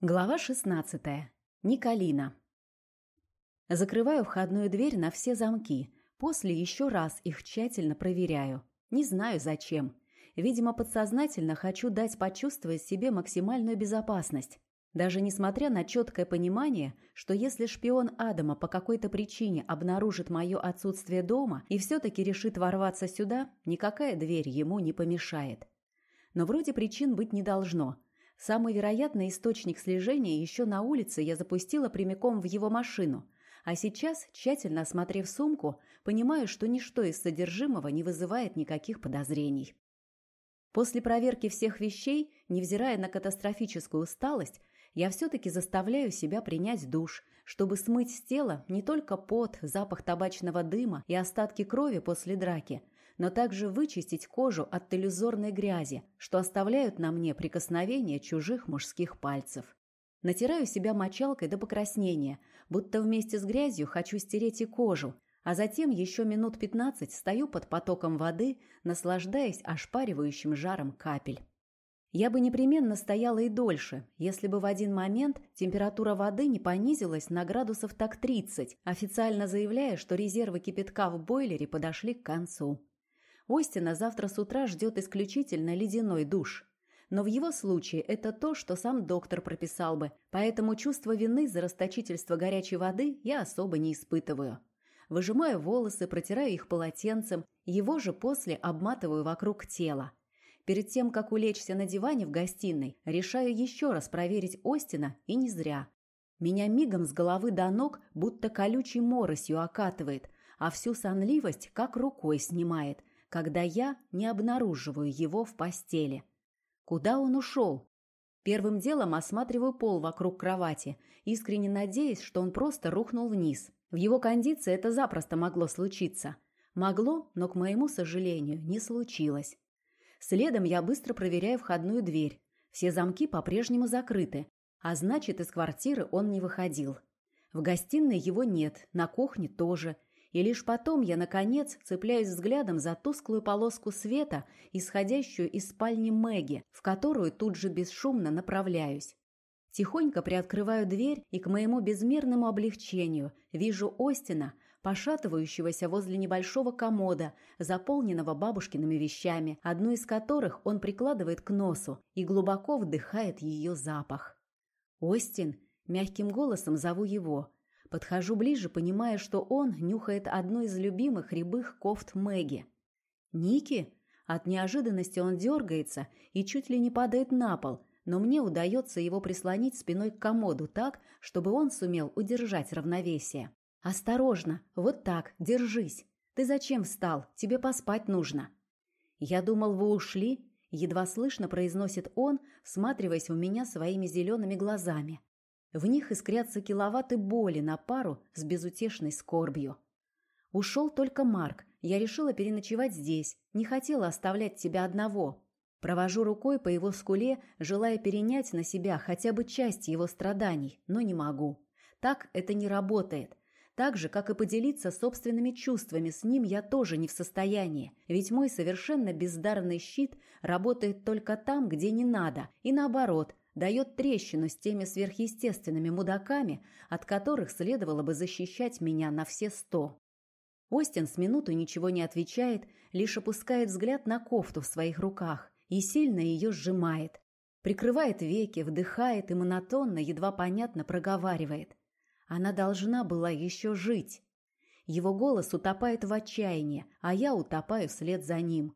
Глава 16. Николина. Закрываю входную дверь на все замки. После еще раз их тщательно проверяю. Не знаю зачем. Видимо, подсознательно хочу дать почувствовать себе максимальную безопасность. Даже несмотря на четкое понимание, что если шпион Адама по какой-то причине обнаружит мое отсутствие дома и все-таки решит ворваться сюда, никакая дверь ему не помешает. Но вроде причин быть не должно – Самый вероятный источник слежения еще на улице я запустила прямиком в его машину, а сейчас, тщательно осмотрев сумку, понимаю, что ничто из содержимого не вызывает никаких подозрений. После проверки всех вещей, невзирая на катастрофическую усталость, я все-таки заставляю себя принять душ, чтобы смыть с тела не только пот, запах табачного дыма и остатки крови после драки, но также вычистить кожу от иллюзорной грязи, что оставляют на мне прикосновения чужих мужских пальцев. Натираю себя мочалкой до покраснения, будто вместе с грязью хочу стереть и кожу, а затем еще минут пятнадцать стою под потоком воды, наслаждаясь ошпаривающим жаром капель. Я бы непременно стояла и дольше, если бы в один момент температура воды не понизилась на градусов так 30, официально заявляя, что резервы кипятка в бойлере подошли к концу. Остина завтра с утра ждет исключительно ледяной душ. Но в его случае это то, что сам доктор прописал бы, поэтому чувство вины за расточительство горячей воды я особо не испытываю. Выжимаю волосы, протираю их полотенцем, его же после обматываю вокруг тела. Перед тем, как улечься на диване в гостиной, решаю еще раз проверить Остина, и не зря. Меня мигом с головы до ног будто колючей моросью окатывает, а всю сонливость как рукой снимает, когда я не обнаруживаю его в постели. Куда он ушел? Первым делом осматриваю пол вокруг кровати, искренне надеясь, что он просто рухнул вниз. В его кондиции это запросто могло случиться. Могло, но, к моему сожалению, не случилось. Следом я быстро проверяю входную дверь. Все замки по-прежнему закрыты, а значит, из квартиры он не выходил. В гостиной его нет, на кухне тоже – и лишь потом я, наконец, цепляюсь взглядом за тусклую полоску света, исходящую из спальни Мэгги, в которую тут же бесшумно направляюсь. Тихонько приоткрываю дверь и к моему безмерному облегчению вижу Остина, пошатывающегося возле небольшого комода, заполненного бабушкиными вещами, одну из которых он прикладывает к носу и глубоко вдыхает ее запах. «Остин!» – мягким голосом зову его – Подхожу ближе, понимая, что он нюхает одну из любимых рябых кофт Мэгги. «Ники?» От неожиданности он дергается и чуть ли не падает на пол, но мне удается его прислонить спиной к комоду так, чтобы он сумел удержать равновесие. «Осторожно! Вот так! Держись! Ты зачем встал? Тебе поспать нужно!» «Я думал, вы ушли?» Едва слышно произносит он, всматриваясь в меня своими зелеными глазами. В них искрятся киловатты боли на пару с безутешной скорбью. Ушел только Марк. Я решила переночевать здесь. Не хотела оставлять тебя одного. Провожу рукой по его скуле, желая перенять на себя хотя бы часть его страданий, но не могу. Так это не работает. Так же, как и поделиться собственными чувствами с ним я тоже не в состоянии, ведь мой совершенно бездарный щит работает только там, где не надо, и наоборот, дает трещину с теми сверхъестественными мудаками, от которых следовало бы защищать меня на все сто. Остин с минуту ничего не отвечает, лишь опускает взгляд на кофту в своих руках и сильно ее сжимает. Прикрывает веки, вдыхает и монотонно, едва понятно проговаривает. Она должна была еще жить. Его голос утопает в отчаянии, а я утопаю вслед за ним.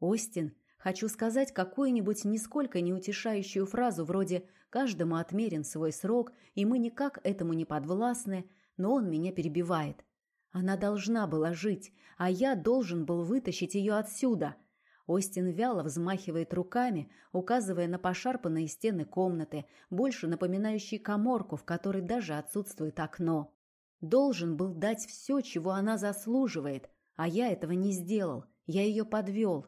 Остин Хочу сказать какую-нибудь нисколько не утешающую фразу вроде «каждому отмерен свой срок, и мы никак этому не подвластны», но он меня перебивает. Она должна была жить, а я должен был вытащить ее отсюда. Остин вяло взмахивает руками, указывая на пошарпанные стены комнаты, больше напоминающие коморку, в которой даже отсутствует окно. Должен был дать все, чего она заслуживает, а я этого не сделал. Я ее подвел,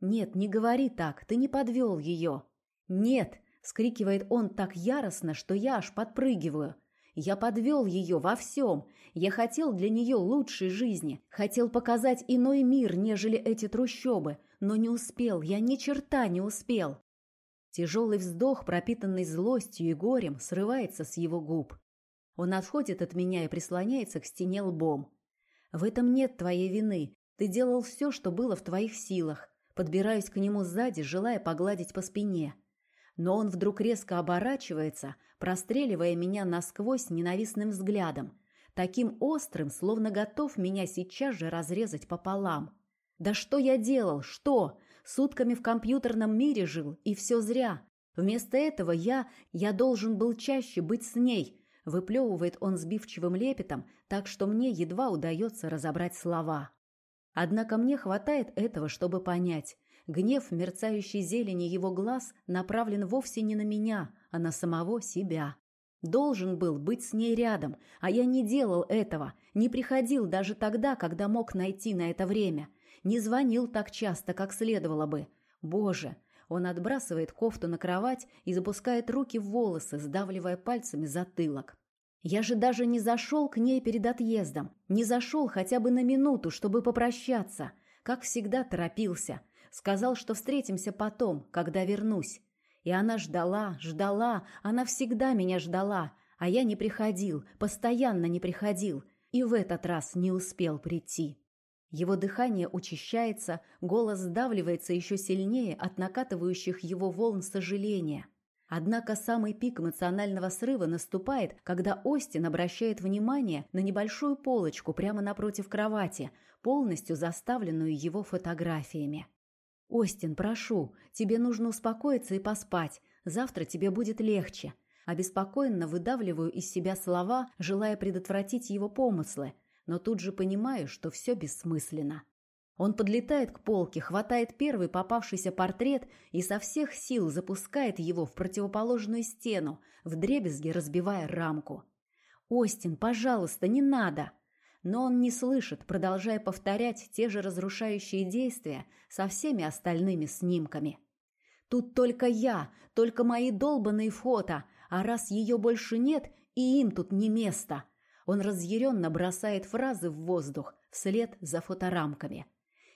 «Нет, не говори так, ты не подвел ее». «Нет!» — скрикивает он так яростно, что я аж подпрыгиваю. «Я подвел ее во всем. Я хотел для нее лучшей жизни. Хотел показать иной мир, нежели эти трущобы. Но не успел, я ни черта не успел». Тяжелый вздох, пропитанный злостью и горем, срывается с его губ. Он отходит от меня и прислоняется к стене лбом. В этом нет твоей вины. Ты делал все, что было в твоих силах. Подбираюсь к нему сзади, желая погладить по спине. Но он вдруг резко оборачивается, простреливая меня насквозь ненавистным взглядом, таким острым, словно готов меня сейчас же разрезать пополам. Да что я делал? Что? Сутками в компьютерном мире жил, и все зря. Вместо этого я... я должен был чаще быть с ней. Выплевывает он сбивчивым лепетом, так что мне едва удается разобрать слова. Однако мне хватает этого, чтобы понять. Гнев мерцающей зелени его глаз направлен вовсе не на меня, а на самого себя. Должен был быть с ней рядом, а я не делал этого, не приходил даже тогда, когда мог найти на это время. Не звонил так часто, как следовало бы. Боже! Он отбрасывает кофту на кровать и запускает руки в волосы, сдавливая пальцами затылок. Я же даже не зашел к ней перед отъездом, не зашел хотя бы на минуту, чтобы попрощаться. Как всегда торопился. Сказал, что встретимся потом, когда вернусь. И она ждала, ждала, она всегда меня ждала, а я не приходил, постоянно не приходил, и в этот раз не успел прийти. Его дыхание учащается, голос сдавливается еще сильнее от накатывающих его волн сожаления. Однако самый пик эмоционального срыва наступает, когда Остин обращает внимание на небольшую полочку прямо напротив кровати, полностью заставленную его фотографиями. «Остин, прошу, тебе нужно успокоиться и поспать. Завтра тебе будет легче». Обеспокоенно выдавливаю из себя слова, желая предотвратить его помыслы – но тут же понимаю, что все бессмысленно. Он подлетает к полке, хватает первый попавшийся портрет и со всех сил запускает его в противоположную стену, вдребезги разбивая рамку. «Остин, пожалуйста, не надо!» Но он не слышит, продолжая повторять те же разрушающие действия со всеми остальными снимками. «Тут только я, только мои долбанные фото, а раз ее больше нет, и им тут не место!» Он разъяренно бросает фразы в воздух вслед за фоторамками.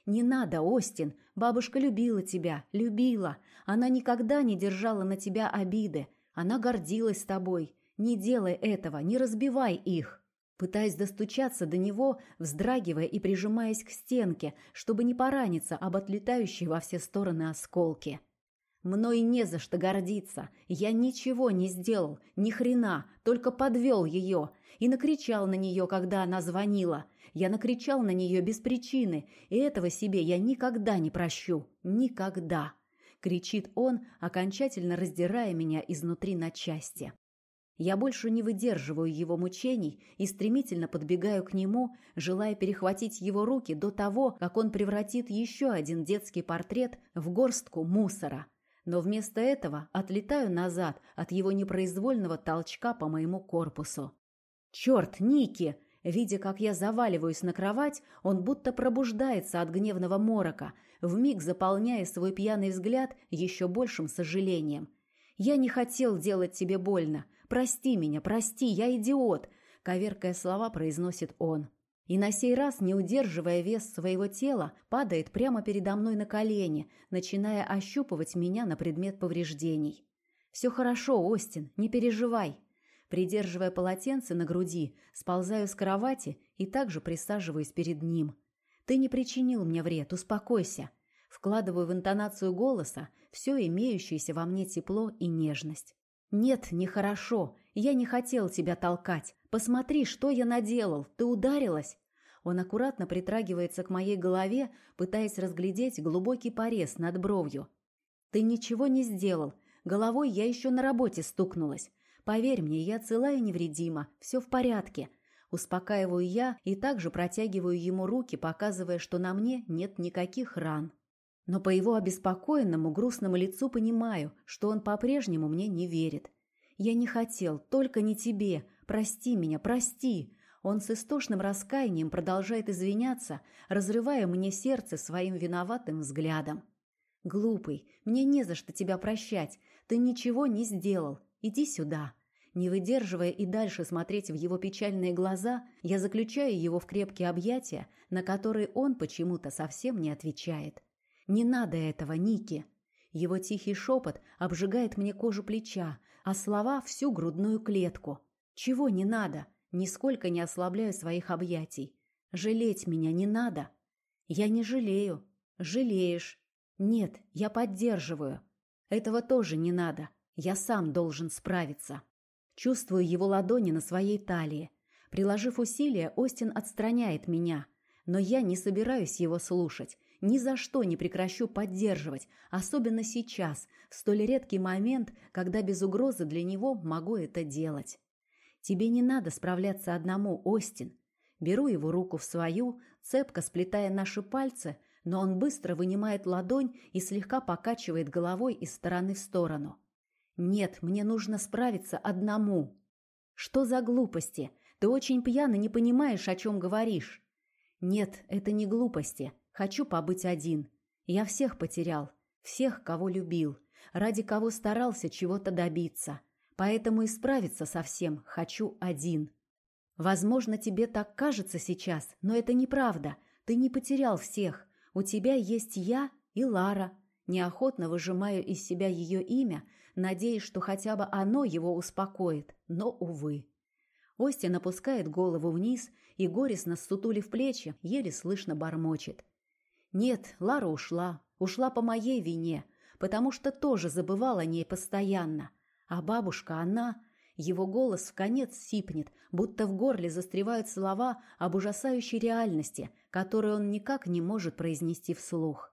«Не надо, Остин! Бабушка любила тебя, любила. Она никогда не держала на тебя обиды. Она гордилась тобой. Не делай этого, не разбивай их!» Пытаясь достучаться до него, вздрагивая и прижимаясь к стенке, чтобы не пораниться об отлетающие во все стороны осколки. Мной не за что гордиться. Я ничего не сделал, ни хрена, только подвел ее. И накричал на нее, когда она звонила. Я накричал на нее без причины, и этого себе я никогда не прощу. Никогда. Кричит он, окончательно раздирая меня изнутри на части. Я больше не выдерживаю его мучений и стремительно подбегаю к нему, желая перехватить его руки до того, как он превратит еще один детский портрет в горстку мусора но вместо этого отлетаю назад от его непроизвольного толчка по моему корпусу. «Черт, Ники!» Видя, как я заваливаюсь на кровать, он будто пробуждается от гневного морока, вмиг заполняя свой пьяный взгляд еще большим сожалением. «Я не хотел делать тебе больно. Прости меня, прости, я идиот!» Коверкая слова, произносит он. И на сей раз, не удерживая вес своего тела, падает прямо передо мной на колени, начиная ощупывать меня на предмет повреждений. «Все хорошо, Остин, не переживай». Придерживая полотенце на груди, сползаю с кровати и также присаживаюсь перед ним. «Ты не причинил мне вред, успокойся». Вкладываю в интонацию голоса все имеющееся во мне тепло и нежность. «Нет, нехорошо. Я не хотел тебя толкать. Посмотри, что я наделал. Ты ударилась?» Он аккуратно притрагивается к моей голове, пытаясь разглядеть глубокий порез над бровью. «Ты ничего не сделал. Головой я еще на работе стукнулась. Поверь мне, я цела и невредима. Все в порядке». Успокаиваю я и также протягиваю ему руки, показывая, что на мне нет никаких ран. Но по его обеспокоенному, грустному лицу понимаю, что он по-прежнему мне не верит. «Я не хотел, только не тебе. Прости меня, прости!» Он с истошным раскаянием продолжает извиняться, разрывая мне сердце своим виноватым взглядом. «Глупый, мне не за что тебя прощать. Ты ничего не сделал. Иди сюда». Не выдерживая и дальше смотреть в его печальные глаза, я заключаю его в крепкие объятия, на которые он почему-то совсем не отвечает. «Не надо этого, Ники!» Его тихий шепот обжигает мне кожу плеча, а слова – всю грудную клетку. Чего не надо? Нисколько не ослабляю своих объятий. Жалеть меня не надо. Я не жалею. Жалеешь. Нет, я поддерживаю. Этого тоже не надо. Я сам должен справиться. Чувствую его ладони на своей талии. Приложив усилия, Остин отстраняет меня. Но я не собираюсь его слушать. Ни за что не прекращу поддерживать, особенно сейчас, в столь редкий момент, когда без угрозы для него могу это делать. Тебе не надо справляться одному, Остин. Беру его руку в свою, цепко сплетая наши пальцы, но он быстро вынимает ладонь и слегка покачивает головой из стороны в сторону. Нет, мне нужно справиться одному. Что за глупости? Ты очень пьяно не понимаешь, о чем говоришь. Нет, это не глупости. Хочу побыть один. Я всех потерял, всех, кого любил, ради кого старался чего-то добиться. Поэтому и справиться со всем хочу один. Возможно, тебе так кажется сейчас, но это неправда. Ты не потерял всех. У тебя есть я и Лара. Неохотно выжимаю из себя ее имя, надеясь, что хотя бы оно его успокоит, но, увы. Остин опускает голову вниз и, горестно ссутулив плечи, еле слышно бормочет. Нет, Лара ушла. Ушла по моей вине, потому что тоже забывала о ней постоянно. А бабушка, она... Его голос в конец сипнет, будто в горле застревают слова об ужасающей реальности, которую он никак не может произнести вслух.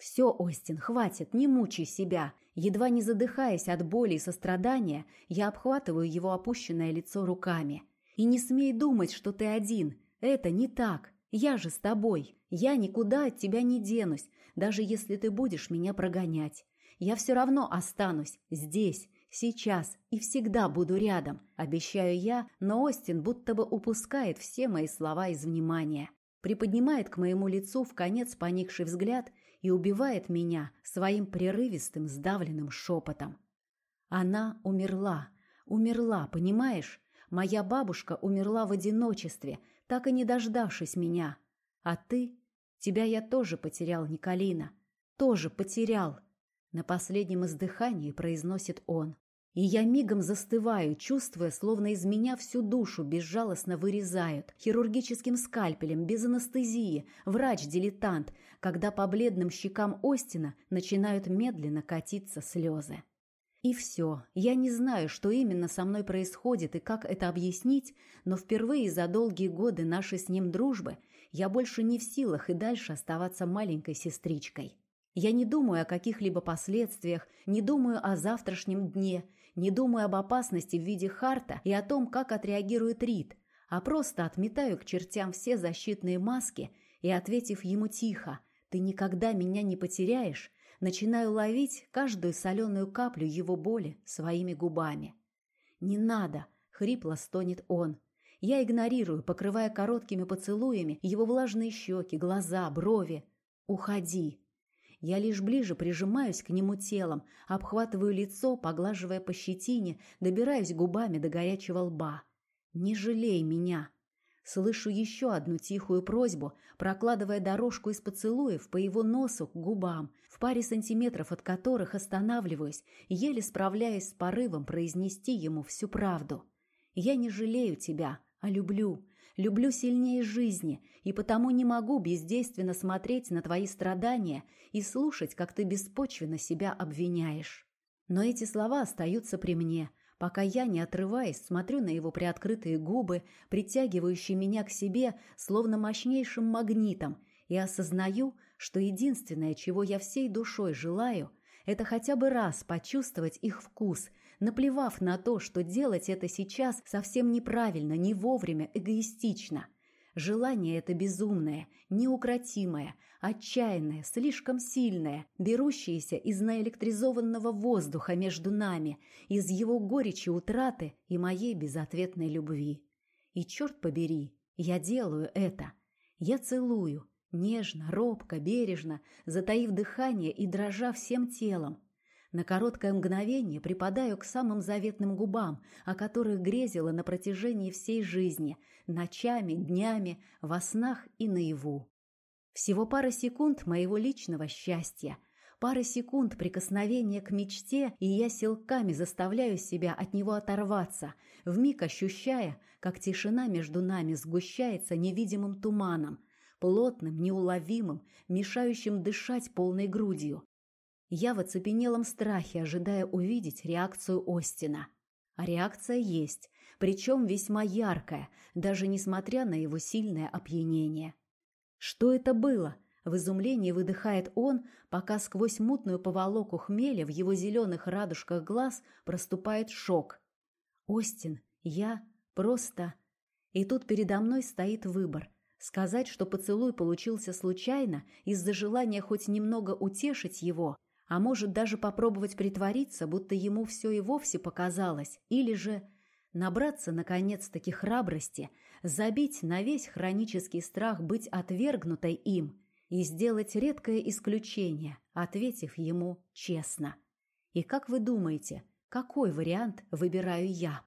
«Все, Остин, хватит, не мучай себя!» Едва не задыхаясь от боли и сострадания, я обхватываю его опущенное лицо руками. «И не смей думать, что ты один. Это не так. Я же с тобой. Я никуда от тебя не денусь, даже если ты будешь меня прогонять. Я все равно останусь здесь, сейчас и всегда буду рядом, обещаю я, но Остин будто бы упускает все мои слова из внимания. Приподнимает к моему лицу в конец поникший взгляд и убивает меня своим прерывистым сдавленным шепотом. Она умерла, умерла, понимаешь? Моя бабушка умерла в одиночестве, так и не дождавшись меня. А ты? Тебя я тоже потерял, Николина. Тоже потерял. На последнем издыхании произносит он. И я мигом застываю, чувствуя, словно из меня всю душу безжалостно вырезают. Хирургическим скальпелем, без анестезии, врач-дилетант, когда по бледным щекам Остина начинают медленно катиться слезы. И все. Я не знаю, что именно со мной происходит и как это объяснить, но впервые за долгие годы нашей с ним дружбы я больше не в силах и дальше оставаться маленькой сестричкой. Я не думаю о каких-либо последствиях, не думаю о завтрашнем дне, не думаю об опасности в виде Харта и о том, как отреагирует Рид, а просто отметаю к чертям все защитные маски и, ответив ему тихо «Ты никогда меня не потеряешь», начинаю ловить каждую соленую каплю его боли своими губами. «Не надо!» — хрипло стонет он. Я игнорирую, покрывая короткими поцелуями его влажные щеки, глаза, брови. «Уходи!» Я лишь ближе прижимаюсь к нему телом, обхватываю лицо, поглаживая по щетине, добираюсь губами до горячего лба. «Не жалей меня!» Слышу еще одну тихую просьбу, прокладывая дорожку из поцелуев по его носу к губам, в паре сантиметров от которых останавливаюсь, еле справляясь с порывом произнести ему всю правду. «Я не жалею тебя, а люблю. Люблю сильнее жизни, и потому не могу бездейственно смотреть на твои страдания и слушать, как ты беспочвенно себя обвиняешь». Но эти слова остаются при мне – пока я, не отрываясь, смотрю на его приоткрытые губы, притягивающие меня к себе, словно мощнейшим магнитом, и осознаю, что единственное, чего я всей душой желаю, это хотя бы раз почувствовать их вкус, наплевав на то, что делать это сейчас совсем неправильно, не вовремя, эгоистично – Желание это безумное, неукротимое, отчаянное, слишком сильное, берущееся из наэлектризованного воздуха между нами, из его горечи утраты и моей безответной любви. И черт побери, я делаю это. Я целую, нежно, робко, бережно, затаив дыхание и дрожа всем телом, на короткое мгновение припадаю к самым заветным губам, о которых грезила на протяжении всей жизни, ночами, днями, во снах и наяву. Всего пара секунд моего личного счастья. Пара секунд прикосновения к мечте, и я силками заставляю себя от него оторваться, вмиг ощущая, как тишина между нами сгущается невидимым туманом, плотным, неуловимым, мешающим дышать полной грудью. Я в оцепенелом страхе, ожидая увидеть реакцию Остина. А реакция есть, причем весьма яркая, даже несмотря на его сильное опьянение. Что это было? В изумлении выдыхает он, пока сквозь мутную поволоку хмеля в его зеленых радужках глаз проступает шок. «Остин, я просто...» И тут передо мной стоит выбор. Сказать, что поцелуй получился случайно, из-за желания хоть немного утешить его, а может даже попробовать притвориться, будто ему все и вовсе показалось, или же набраться, наконец-таки, храбрости, забить на весь хронический страх быть отвергнутой им и сделать редкое исключение, ответив ему честно. И как вы думаете, какой вариант выбираю я?